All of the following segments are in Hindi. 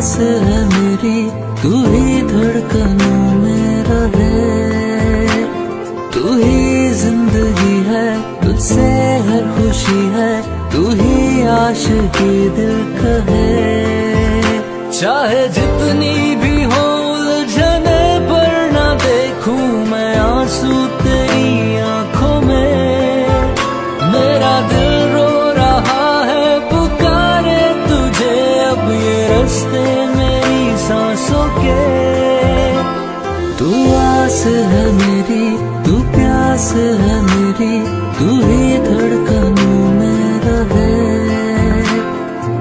सांस है मेरी, तू ही धड़कनों में रहे। तू ही ज़िंदगी है, तुझसे हर खुशी है, तू ही आश की दिल कहे। चाहे जितनी भी हो, उलझने पर ना देखूँ मैं आँसू आस है मेरी, तू प्यास है मेरी, तू ही धड़कनों में रहे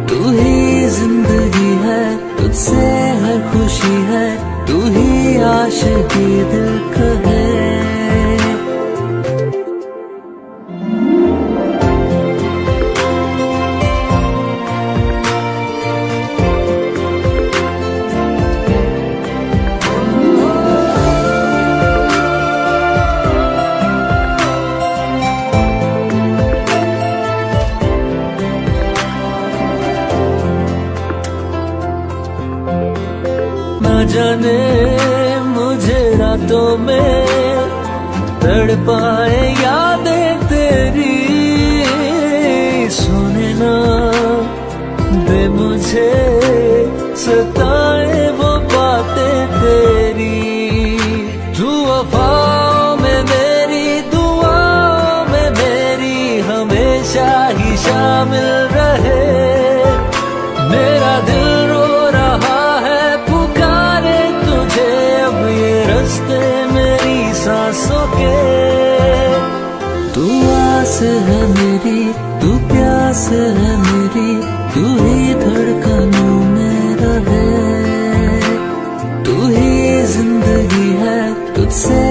तू ही ज़िंदगी है, तुझसे हर खुशी है, तू ही आशिकी दिल जाने मुझे रातों में तड़ पाए यादें तेरी। सोने ना दे मुझे, सताए वो बातें तेरी। तू वफाओं में मेरी, दुआओं में मेरी, हमेशा ही शामिल रहे। मेरी, तू प्यास है मेरी, तू ही धड़कनों में रहे। तू ही ज़िंदगी है तुझसे